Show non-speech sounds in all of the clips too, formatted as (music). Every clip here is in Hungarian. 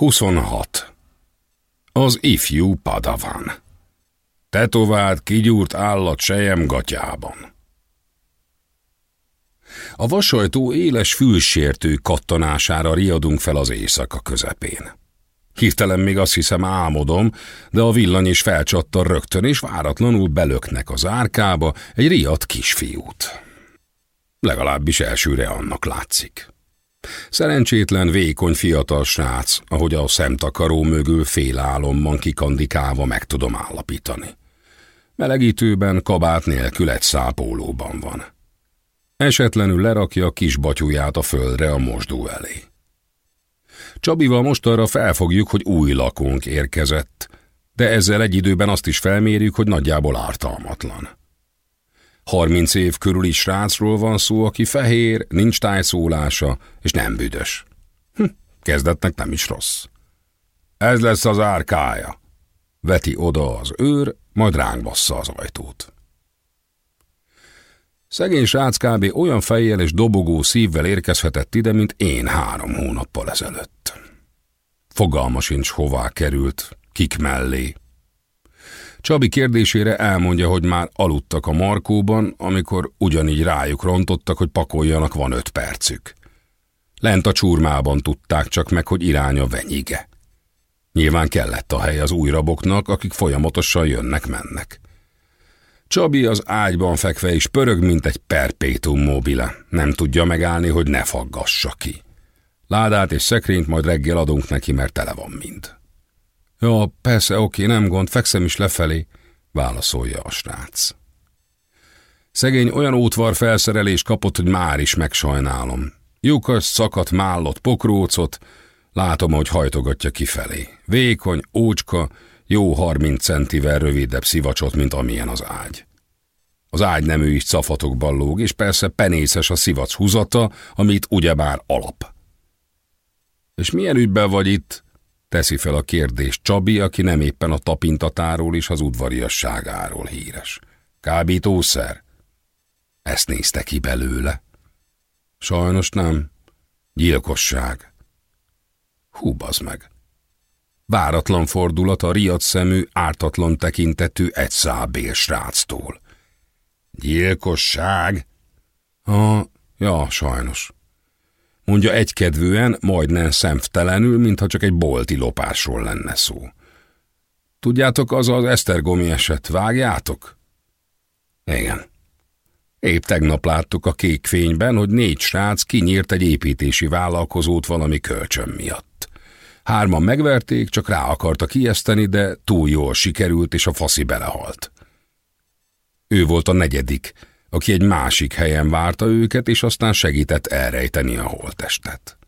26. Az ifjú padavan. Tetovált, kigyúrt állat sejem gatyában. A vasajtó éles fülsértő kattanására riadunk fel az éjszaka közepén. Hirtelen még azt hiszem álmodom, de a villany is felcsattan rögtön, és váratlanul belöknek az árkába egy riadt kisfiút. Legalábbis elsőre annak látszik. Szerencsétlen, vékony fiatal srác, ahogy a szemtakaró mögül félálomban kikandikálva meg tudom állapítani. Melegítőben kabát nélkül egy szápólóban van. Esetlenül lerakja a kis batyúját a földre a mosdó elé. Csabival most arra felfogjuk, hogy új lakónk érkezett, de ezzel egy időben azt is felmérjük, hogy nagyjából ártalmatlan. Harminc év körüli srácról van szó, aki fehér, nincs tájszólása, és nem büdös. Hm, kezdetnek nem is rossz. Ez lesz az árkája. Veti oda az őr, majd ránk bassza az ajtót. Szegény srác kb. olyan fejjel és dobogó szívvel érkezhetett ide, mint én három hónappal ezelőtt. Fogalma sincs hová került, kik mellé. Csabi kérdésére elmondja, hogy már aludtak a markóban, amikor ugyanígy rájuk rontottak, hogy pakoljanak, van öt percük. Lent a csurmában tudták csak meg, hogy irány a venyige. Nyilván kellett a hely az új raboknak, akik folyamatosan jönnek-mennek. Csabi az ágyban fekve is pörög, mint egy perpétum mobile. Nem tudja megállni, hogy ne faggassa ki. Ládát és szekrényt majd reggel adunk neki, mert tele van mind. Ja, persze, oké, nem gond, fekszem is lefelé, válaszolja a srác. Szegény olyan útvar felszerelés kapott, hogy már is megsajnálom. Lyukas, szakadt, mállott pokrócot, látom, hogy hajtogatja kifelé. Vékony, ócska, jó harminc centivel rövidebb szivacsot, mint amilyen az ágy. Az ágy nem ő is cafatokban lóg, és persze penészes a szivac húzata, amit ugyebár alap. És milyen ügyben vagy itt? Teszi fel a kérdést Csabi, aki nem éppen a tapintatáról és az udvariasságáról híres. Kábítószer? Ezt nézte ki belőle. Sajnos nem. Gyilkosság. Hú, meg. Váratlan fordulat a riadt szemű, ártatlan tekintetű egy szábél sráctól. Gyilkosság? Ha, ja, sajnos. Mondja egykedvűen, majdnem szemtelenül, mintha csak egy bolti lopásról lenne szó. Tudjátok, az az Esztergomi eset, vágjátok? Igen. Épp tegnap láttuk a kék fényben, hogy négy srác kinyírt egy építési vállalkozót valami kölcsön miatt. Hárman megverték, csak rá akarta kieszteni, de túl jól sikerült, és a faszi belehalt. Ő volt a negyedik, aki egy másik helyen várta őket, és aztán segített elrejteni a holtestet.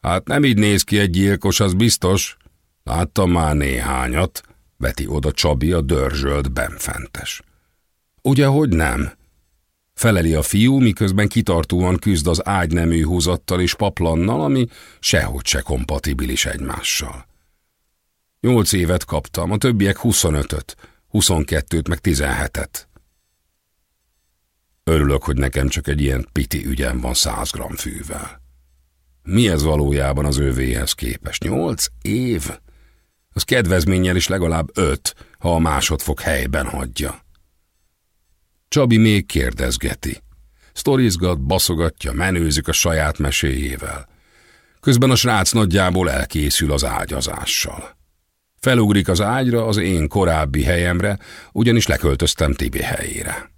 Hát nem így néz ki egy gyilkos, az biztos. Láttam már néhányat, veti oda Csabi a dörzsölt benfentes. Ugye, hogy nem? Feleli a fiú, miközben kitartóan küzd az ágynemű húzattal és paplannal, ami sehogy se kompatibilis egymással. Nyolc évet kaptam, a többiek huszonötöt, huszonkettőt meg tizenhetet. Örülök, hogy nekem csak egy ilyen piti ügyem van száz gram fűvel. Mi ez valójában az övéhez képest? Nyolc év? Az kedvezménnyel is legalább öt, ha a másodfok helyben hagyja. Csabi még kérdezgeti. Sztorizgat, baszogatja, menőzik a saját meséjével. Közben a srác nagyjából elkészül az ágyazással. Felugrik az ágyra az én korábbi helyemre, ugyanis leköltöztem Tibi helyére.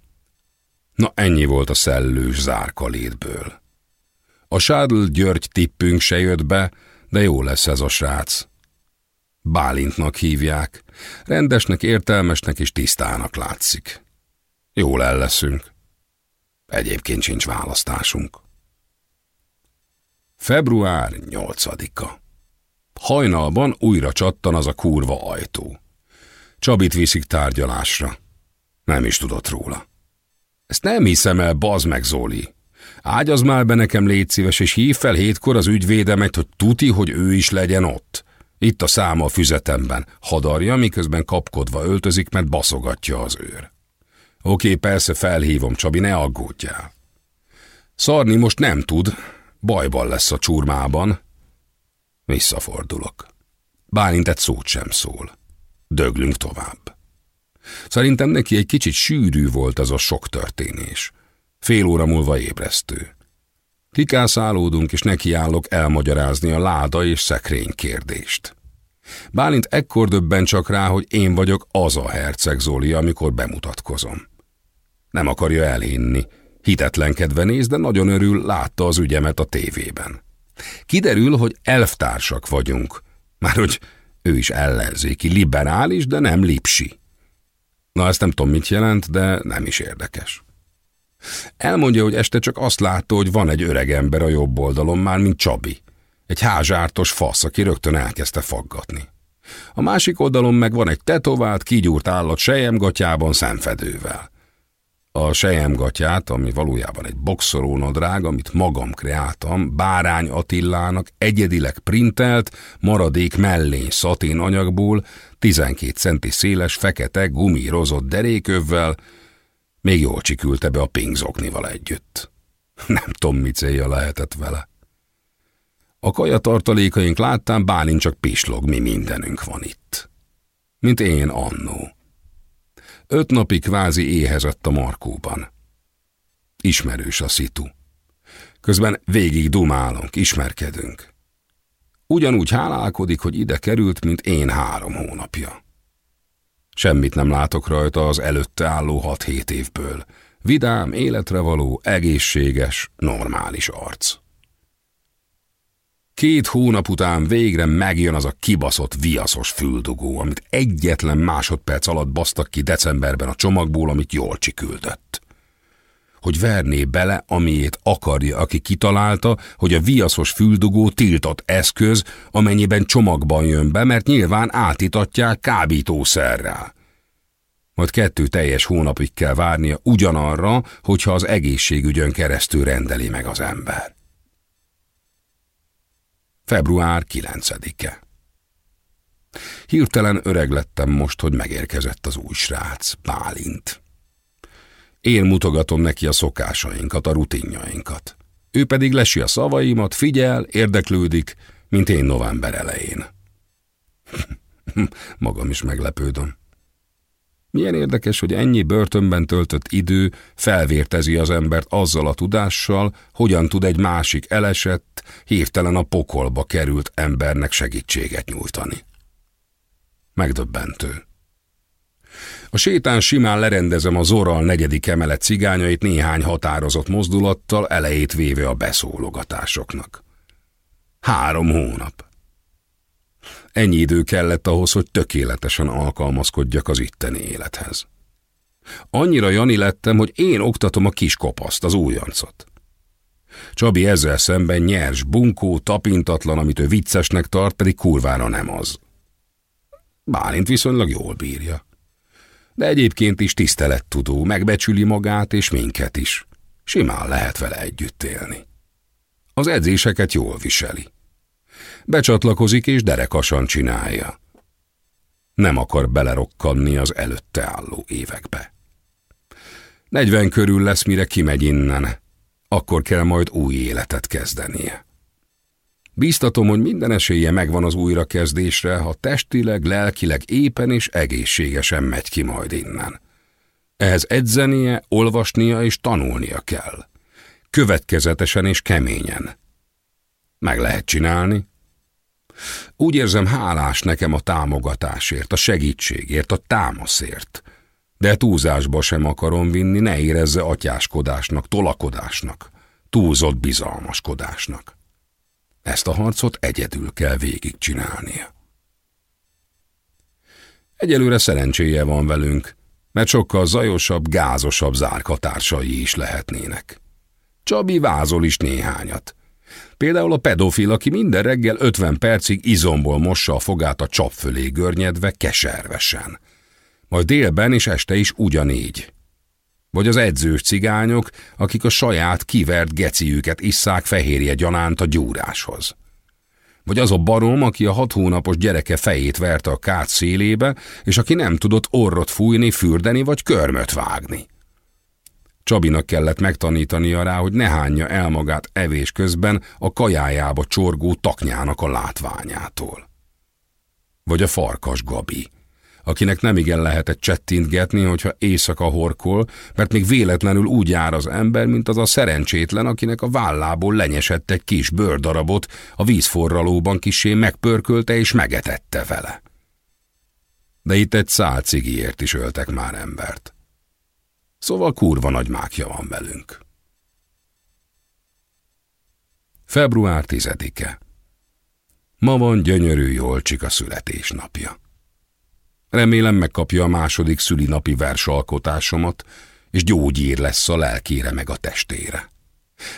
Na ennyi volt a szellős zárkalétből. A Sádl György tippünk se jött be, de jó lesz ez a srác. Bálintnak hívják, rendesnek, értelmesnek és tisztának látszik. Jól el leszünk. Egyébként sincs választásunk. Február 8-a. Hajnalban újra csattan az a kurva ajtó. Csabit viszik tárgyalásra. Nem is tudott róla. Ezt nem hiszem el, bazd meg, Zoli. Ágyaz már be nekem, légy szíves, és hív fel hétkor az ügyvédemet, hogy tuti, hogy ő is legyen ott. Itt a száma a füzetemben. Hadarja, miközben kapkodva öltözik, mert baszogatja az őr. Oké, persze felhívom, Csabi, ne aggódjál. Szarni most nem tud, bajban lesz a csurmában. Visszafordulok. Bálint egy szót sem szól. Döglünk tovább. Szerintem neki egy kicsit sűrű volt az a sok történés. Fél óra múlva ébresztő. Kikászálódunk, és nekiállok elmagyarázni a láda és szekrény kérdést. Bálint ekkor döbben csak rá, hogy én vagyok az a herceg Zoli, amikor bemutatkozom. Nem akarja elhinni. Hitetlenkedve néz, de nagyon örül, látta az ügyemet a tévében. Kiderül, hogy elftársak vagyunk. Már hogy ő is ellenzéki, liberális, de nem lipsi. Na, ezt nem tudom, mit jelent, de nem is érdekes. Elmondja, hogy este csak azt látta, hogy van egy öreg ember a jobb oldalon már, mint Csabi. Egy házsártos fasz, aki rögtön elkezdte faggatni. A másik oldalon meg van egy tetovált, kigyúrt állat sejemgatyában szemfedővel. A sejemgatyát, ami valójában egy boxorónadrág, amit magam kreáltam, Bárány Attillának egyedileg printelt, maradék mellény szatén anyagból, 12 centi széles, fekete, gumírozott derékövvel, még jól csikülte be a pingzoknival együtt. (laughs) Nem tudom, mi célja lehetett vele. A kaja tartalékaink láttán Bálint csak pislog, mi mindenünk van itt. Mint én annó. Öt napig kvázi éhezett a markóban. Ismerős a szitu. Közben végig dumálunk, ismerkedünk. Ugyanúgy hálálkodik, hogy ide került, mint én három hónapja. Semmit nem látok rajta az előtte álló hat-hét évből. Vidám, életre való, egészséges, normális arc. Két hónap után végre megjön az a kibaszott viaszos füldugó, amit egyetlen másodperc alatt basztak ki decemberben a csomagból, amit jól csiküldött. Hogy verné bele, amiét akarja, aki kitalálta, hogy a viaszos füldugó tiltott eszköz, amennyiben csomagban jön be, mert nyilván átitatják kábítószerrel. Majd kettő teljes hónapig kell várnia ugyanarra, hogyha az egészségügyön keresztül rendeli meg az ember. Február 9-e Hirtelen öreg lettem most, hogy megérkezett az új srác, Bálint. Én mutogatom neki a szokásainkat, a rutinjainkat. Ő pedig lesi a szavaimat, figyel, érdeklődik, mint én november elején. (laughs) Magam is meglepődöm. Milyen érdekes, hogy ennyi börtönben töltött idő felvértezi az embert azzal a tudással, hogyan tud egy másik elesett, hirtelen a pokolba került embernek segítséget nyújtani. Megdöbbentő. A sétán simán lerendezem a Zoral negyedik emelet cigányait néhány határozott mozdulattal elejét véve a beszólogatásoknak. Három hónap. Ennyi idő kellett ahhoz, hogy tökéletesen alkalmazkodjak az itteni élethez. Annyira Jani lettem, hogy én oktatom a kis kopaszt, az újoncot. Csabi ezzel szemben nyers, bunkó, tapintatlan, amit ő viccesnek tart, pedig kurvára nem az. Bálint viszonylag jól bírja. De egyébként is tisztelettudó, megbecsüli magát és minket is. Simán lehet vele együtt élni. Az edzéseket jól viseli. Becsatlakozik és derekasan csinálja. Nem akar belerokkanni az előtte álló évekbe. Negyven körül lesz, mire kimegy innen. Akkor kell majd új életet kezdenie. Bíztatom, hogy minden esélye megvan az újrakezdésre, ha testileg, lelkileg éppen és egészségesen megy ki majd innen. Ehhez edzenie, olvasnia és tanulnia kell. Következetesen és keményen. Meg lehet csinálni, úgy érzem hálás nekem a támogatásért, a segítségért, a támaszért. De túlzásba sem akarom vinni, ne érezze atyáskodásnak, tolakodásnak, túlzott bizalmaskodásnak. Ezt a harcot egyedül kell végigcsinálnia. Egyelőre szerencséje van velünk, mert sokkal zajosabb, gázosabb zárkatársai is lehetnének. Csabi vázol is néhányat, Például a pedofil, aki minden reggel 50 percig izomból mossa a fogát a csap fölé görnyedve keservesen. Majd délben és este is ugyanígy. Vagy az edzős cigányok, akik a saját kivert geciüket isszák fehérje gyanánt a gyúráshoz. Vagy az a barom, aki a hat hónapos gyereke fejét verte a kát szélébe, és aki nem tudott orrot fújni, fürdeni vagy körmöt vágni. Csabinak kellett megtanítania rá, hogy ne hányja el magát evés közben a kajájába csorgó taknyának a látványától. Vagy a farkas Gabi, akinek nem igen lehetett csettintgetni, hogyha éjszaka horkol, mert még véletlenül úgy jár az ember, mint az a szerencsétlen, akinek a vállából lenyesett egy kis bőrdarabot, a vízforralóban kisé megpörkölte és megetette vele. De itt egy szál cigiért is öltek már embert. Szóval kurva nagy mákja van velünk. Február 10-e. Ma van gyönyörű Jolcsika születésnapja. Remélem megkapja a második szülinapi versalkotásomat, és gyógyír lesz a lelkére meg a testére.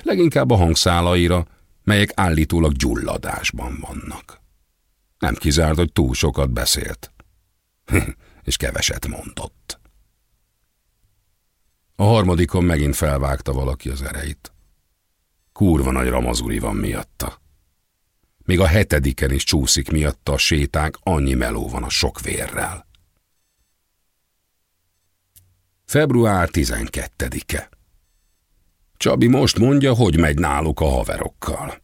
Leginkább a hangszálaira, melyek állítólag gyulladásban vannak. Nem kizárt, hogy túl sokat beszélt. (laughs) és keveset mondott. A harmadikon megint felvágta valaki az ereit. Kurva nagy ramazuri van miatta. Még a hetediken is csúszik miatta a sétánk, annyi meló van a sok vérrel. Február 12-e Csabi most mondja, hogy megy náluk a haverokkal.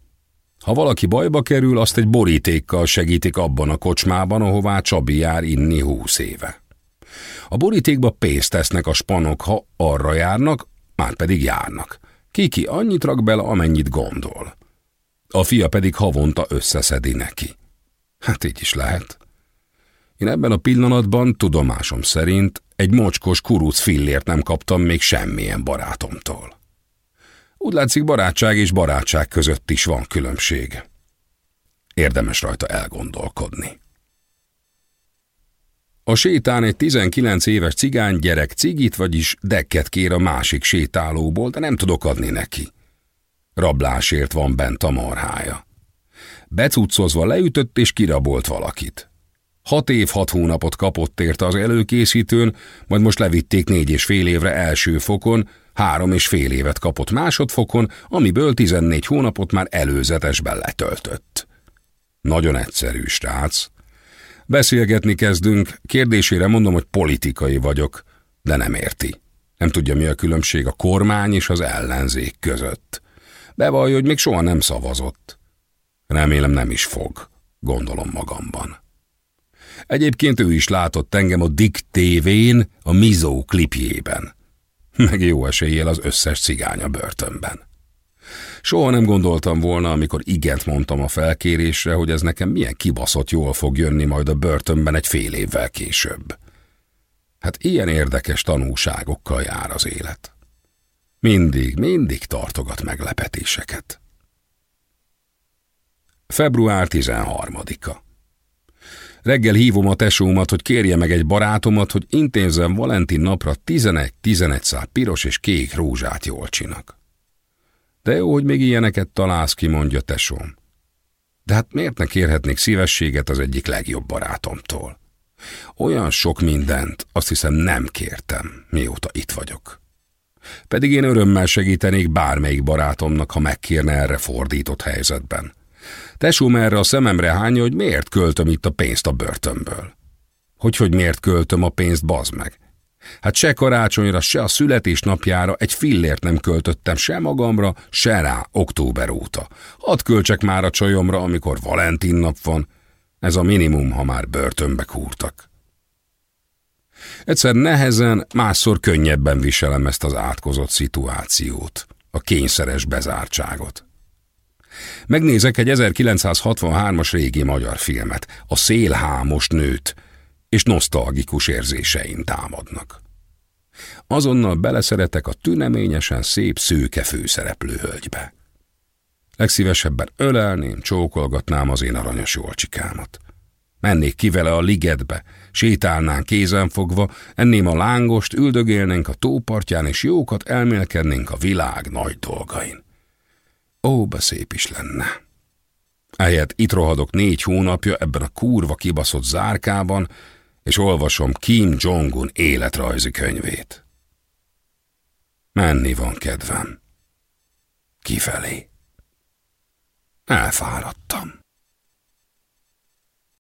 Ha valaki bajba kerül, azt egy borítékkal segítik abban a kocsmában, ahová Csabi jár inni húsz éve. A borítékba pénzt tesznek a spanok, ha arra járnak, már pedig járnak. Kiki annyit rak bele, amennyit gondol. A fia pedig havonta összeszedi neki. Hát így is lehet. Én ebben a pillanatban, tudomásom szerint, egy mocskos kuruc fillért nem kaptam még semmilyen barátomtól. Úgy látszik, barátság és barátság között is van különbség. Érdemes rajta elgondolkodni. A sétán egy 19 éves cigány gyerek cigit, vagyis dekket kér a másik sétálóból, de nem tudok adni neki. Rablásért van bent a marhája. Becuccozva leütött és kirabolt valakit. Hat év, hat hónapot kapott érte az előkészítőn, majd most levitték négy és fél évre első fokon, három és fél évet kapott másodfokon, amiből 14 hónapot már előzetesben letöltött. Nagyon egyszerű, strác. Beszélgetni kezdünk, kérdésére mondom, hogy politikai vagyok, de nem érti. Nem tudja, mi a különbség a kormány és az ellenzék között. Bevallja, hogy még soha nem szavazott. Remélem nem is fog, gondolom magamban. Egyébként ő is látott engem a Dick tévén, a Mizó klipjében. Meg jó eséllyel az összes cigány a börtönben. Soha nem gondoltam volna, amikor igent mondtam a felkérésre, hogy ez nekem milyen kibaszott jól fog jönni majd a börtönben egy fél évvel később. Hát ilyen érdekes tanúságokkal jár az élet. Mindig, mindig tartogat meglepetéseket. Február 13-a Reggel hívom a tesómat, hogy kérje meg egy barátomat, hogy intézzem Valentin napra 11-11 szál piros és kék rózsát jól csinak. De jó, hogy még ilyeneket találsz ki, mondja tesóm. De hát miért ne kérhetnék szívességet az egyik legjobb barátomtól? Olyan sok mindent, azt hiszem nem kértem, mióta itt vagyok. Pedig én örömmel segítenék bármelyik barátomnak, ha megkérne erre fordított helyzetben. Tesóm erre a szememre hányja, hogy miért költöm itt a pénzt a börtönből. Hogy, hogy miért költöm a pénzt, bazd meg. Hát se karácsonyra, se a születésnapjára egy fillért nem költöttem se magamra, se rá október óta. Hadd költsek már a csajomra, amikor Valentin nap van. Ez a minimum, ha már börtönbe kúrtak. Egyszer nehezen, másszor könnyebben viselem ezt az átkozott szituációt, a kényszeres bezártságot. Megnézek egy 1963-as régi magyar filmet, a szélhámos nőt, és nosztalgikus érzéseim támadnak. Azonnal beleszeretek a tüneményesen szép szőke főszereplő hölgybe. Legszívesebben ölelném, csókolgatnám az én aranyos jolcsikámat. Mennék ki vele a ligetbe, sétálnánk kézenfogva, enném a lángost, üldögélnénk a tópartján, és jókat elmélkednénk a világ nagy dolgain. Ó, be szép is lenne. Ehelyett itt rohadok négy hónapja ebben a kurva kibaszott zárkában, és olvasom Kim Jong-un életrajzi könyvét. Menni van kedvem. Kifelé. Elfáradtam.